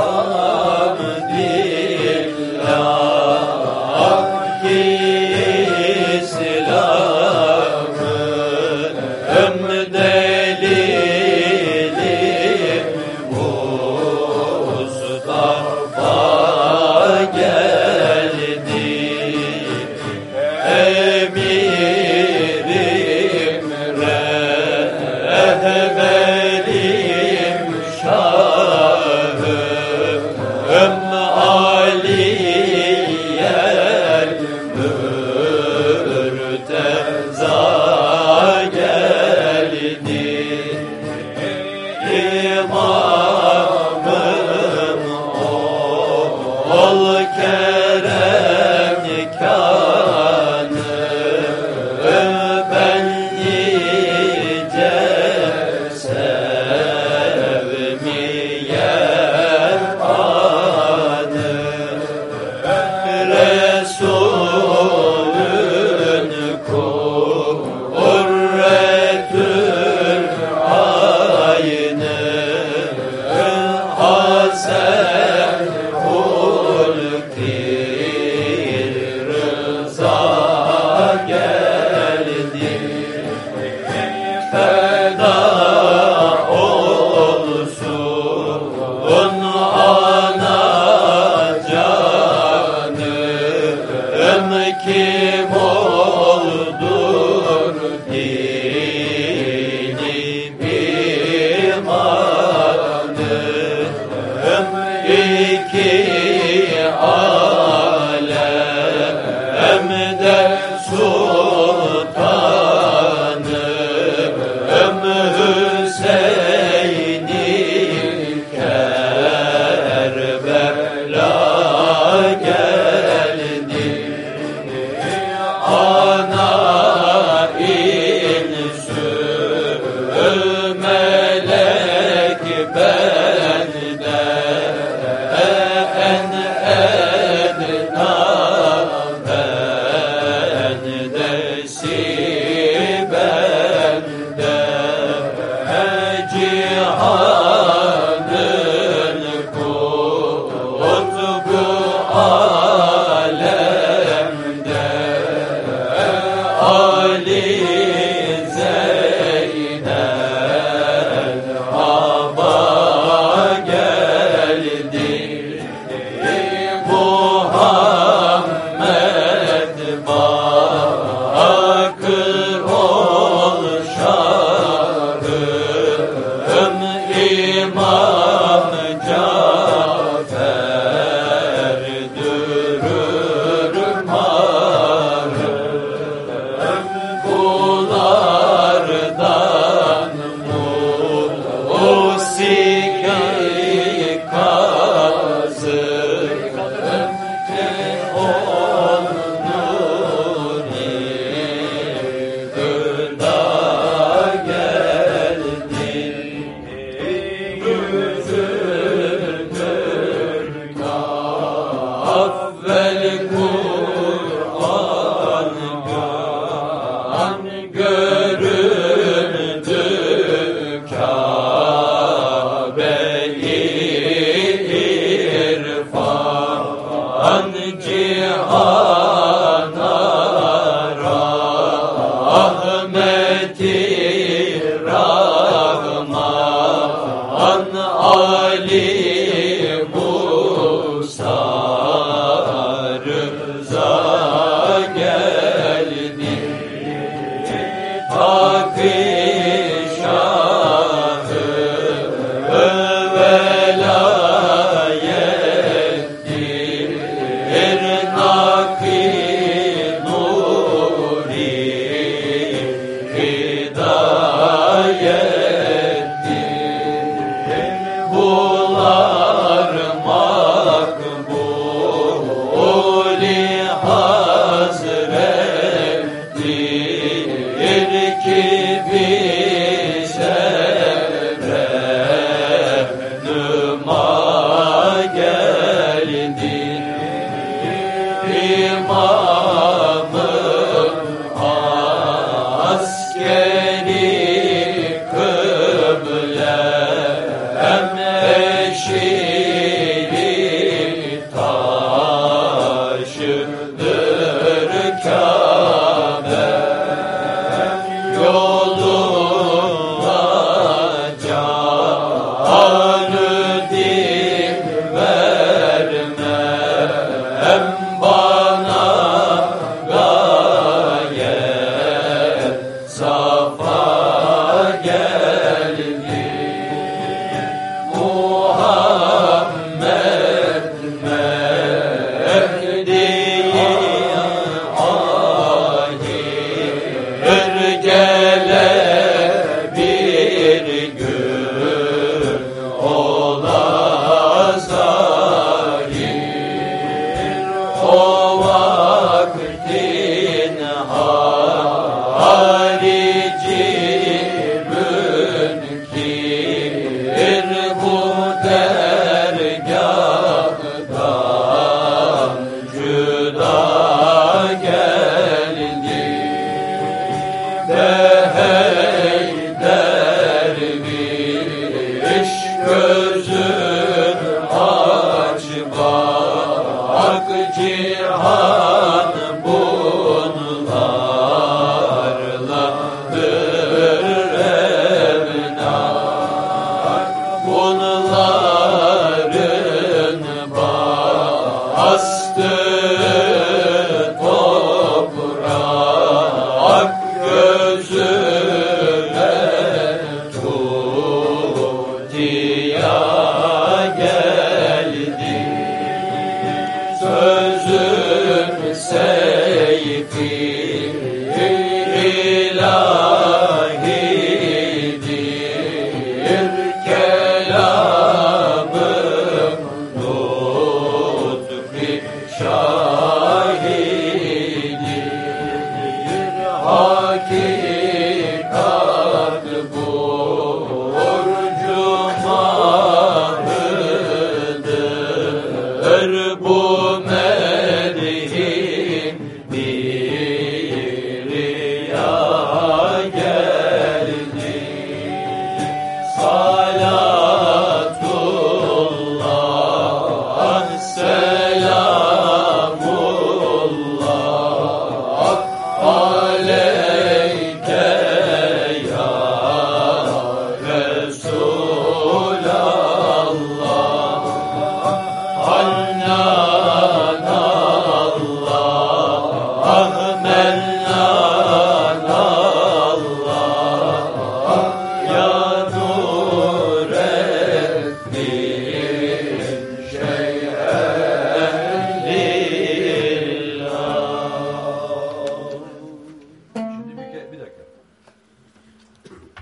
Allah.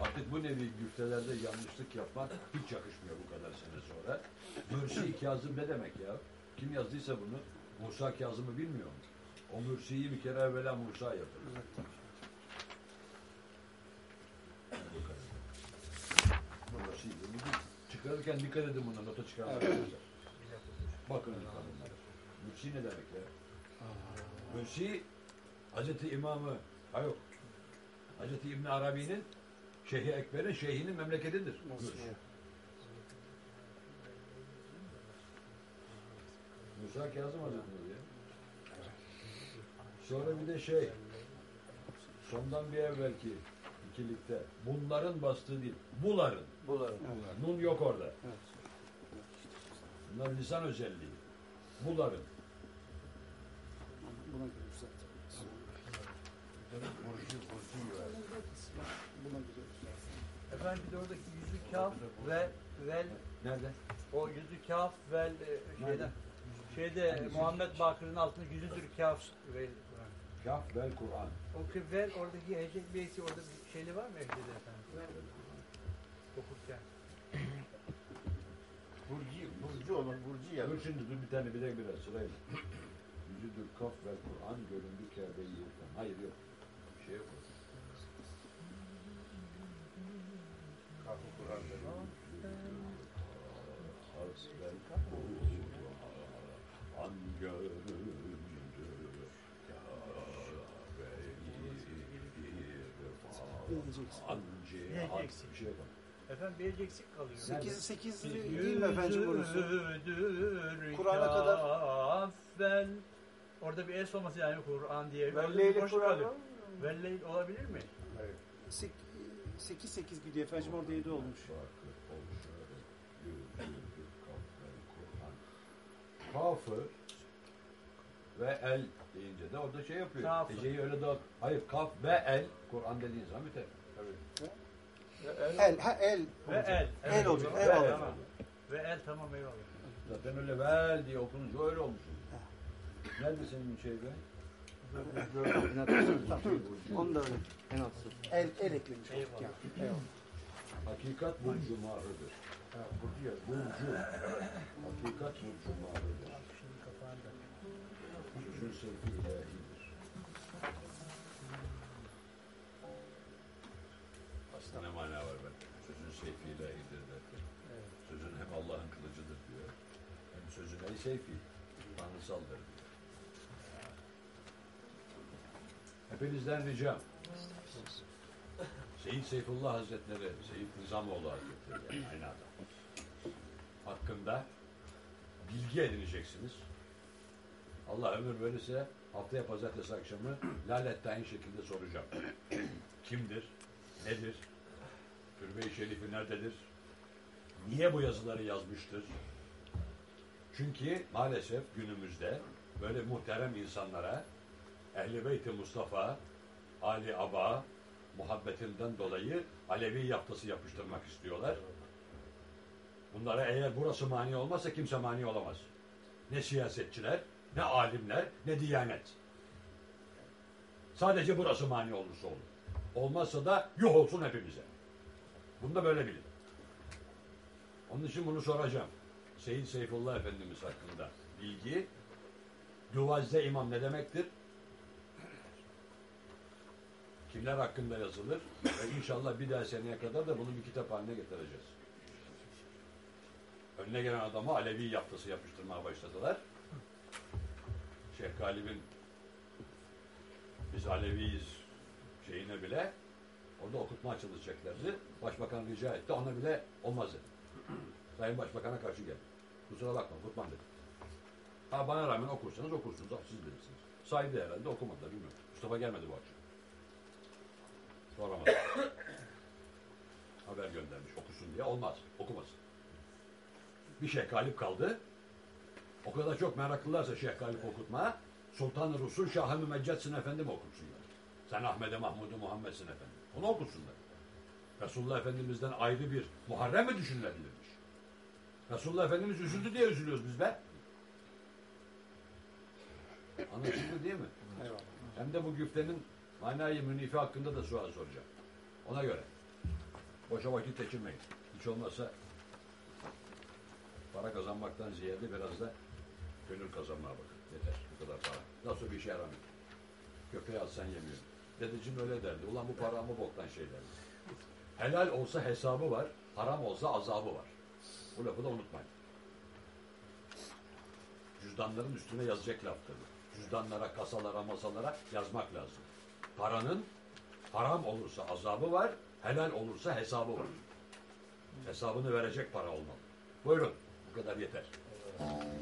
Artık bu nevi güftelerde yanlışlık yapmak hiç yakışmıyor bu kadar sene sonra. Mürsi Kazım ne demek ya? Kim yazdıysa bunu? Musa Kazım'ı bilmiyor mu? O Mürsi'yi bir kere evvela Musa yapar. Çıkarırken dikkat edin buna nota çıkarmayın. Bakın. Mürsi ne demek ya? Mürsi Hazreti İmamı, ha yok. Hazreti İbn Arabi'nin Şeyh Ekber'in şeyhinin memleketidir. Musa Kazım Hazretleri ya. Sonra bir de şey, sondan bir evvelki ikilikte bunların bastığı değil, buların. Bularım. Nun yok orada. Bunlar lisan özelliği. Buların. Buna göre düzelt. Buna göre düzelt. Efendim bir de oradaki yüzü kaf ve vel Nerede? o yüzü kaf vel e, şeyden şeyde Muhammed Bakır'ın altında yüzüdür kaf vel Kaf vel Kur'an. o ki vel oradaki hecek beyti orada bir şeyli var mı ehlide efendim? Okurken. Burcu, Burcu olur, Burcu ya. Dur şimdi dur bir tane bir de biraz sırayla. Yüzüdür kaf vel Kur'an göründü Kabe'yi yırtan. Hayır yok. Bir şey yok. Kapı Kur'an'da. Has vel Kur'an göründü Kabe'yi Diyeceksin. yırtan. Diyeceksin. Bir şey yok. Efendim bir eksik kalıyor. 8 8 değil mi efendim burası? Kur'an'a kadar- Orada bir es olması yani Kur'an diye. Velleyli Kur'an Velleyl olabilir mi? 8 8 gidiyor efendim orada 7 olmuş. Kafı ve el deyince de orada şey yapıyor. Kafı. Heceyi öyle dağıt. Hayır kaf ve el Kur'an dediğin zaman biter. Tabii. El ha el. Ve el. El olacak, Ve el el, olacak. Ve el tamam eyvallah. Zaten öyle vel diye okununca öyle olmuş. Nerede senin şey be? Onu da öyle. En altısı. El el eklemiş. Eyvallah. Eyvallah. Hakikat burcu mahıdır. Ha, burcu. Hakikat burcu kapağında. Sözün sevgi ilahidir. Aslında ne mana var ben? Sözün sevgi ilahidir derken. Sözün hem Allah'ın kılıcıdır diyor. Hem sözün el seyfi. Tanrısaldır diyor. Hepinizden ricam. Seyyid Seyfullah Hazretleri, Seyyid Nizamoğlu Hazretleri yani aynı adam. hakkında bilgi edineceksiniz. Allah ömür verirse haftaya pazartesi akşamı Lalet'te aynı şekilde soracağım. Kimdir? Nedir? Türbe-i Şerifi nerededir? Niye bu yazıları yazmıştır? Çünkü maalesef günümüzde böyle muhterem insanlara Ehl-i Beyt-i Mustafa, Ali Aba muhabbetinden dolayı Alevi yaftası yapıştırmak istiyorlar. Bunlara eğer burası mani olmazsa kimse mani olamaz. Ne siyasetçiler, ne alimler, ne diyanet. Sadece burası mani olursa olur. Olmazsa da yuh olsun hepimize. Bunu da böyle bilin. Onun için bunu soracağım. Seyyid Seyfullah Efendimiz hakkında bilgi, Duvazze imam ne demektir? Kimler hakkında yazılır? Ve inşallah bir daha seneye kadar da bunu bir kitap haline getireceğiz. Önüne gelen adama Alevi yaftası yapıştırmaya başladılar. Şeyh Galip'in biz Aleviyiz şeyine bile orada okutmaya çalışacaklardı. Başbakan rica etti. Ona bile olmaz dedi. Sayın Başbakan'a karşı geldi. Kusura bakma okutmam dedi. Ha bana rağmen okursanız okursunuz. Siz bilirsiniz. Saydı herhalde okumadılar bilmiyorum. Mustafa gelmedi bu akşam. Soramadım. Haber göndermiş okusun diye. Olmaz. Okumasın. Bir Şeyh Galip kaldı. O kadar çok meraklılarsa Şeyh Galip okutma, Sultan-ı Rusul Şah-ı Mümeccetsin efendim okusunlar. Sen Ahmet'e Mahmud'u Muhammed'sin efendim. Onu okusunlar. Resulullah Efendimiz'den ayrı bir Muharrem mi düşünülebilirmiş? Resulullah Efendimiz üzüldü diye üzülüyoruz biz be. Anlaşıldı değil mi? Eyvallah. Hem de bu güftenin manayı münifi hakkında da sual soracağım. Ona göre. Boşa vakit geçirmeyin. Hiç olmazsa para kazanmaktan ziyade biraz da gönül kazanmaya bakın. Yeter. Bu kadar para. Sonra bir işe yaramıyor. Köpeği atsan yemiyor. Dedeciğim öyle derdi. Ulan bu para mı boktan şey. Helal olsa hesabı var. Haram olsa azabı var. Bu lafı da unutmayın. Cüzdanların üstüne yazacak laftır. Cüzdanlara, kasalara, masalara yazmak lazım. Paranın haram olursa azabı var, helal olursa hesabı var. Hesabını verecek para olmalı. Buyurun. Bu kadar yeter.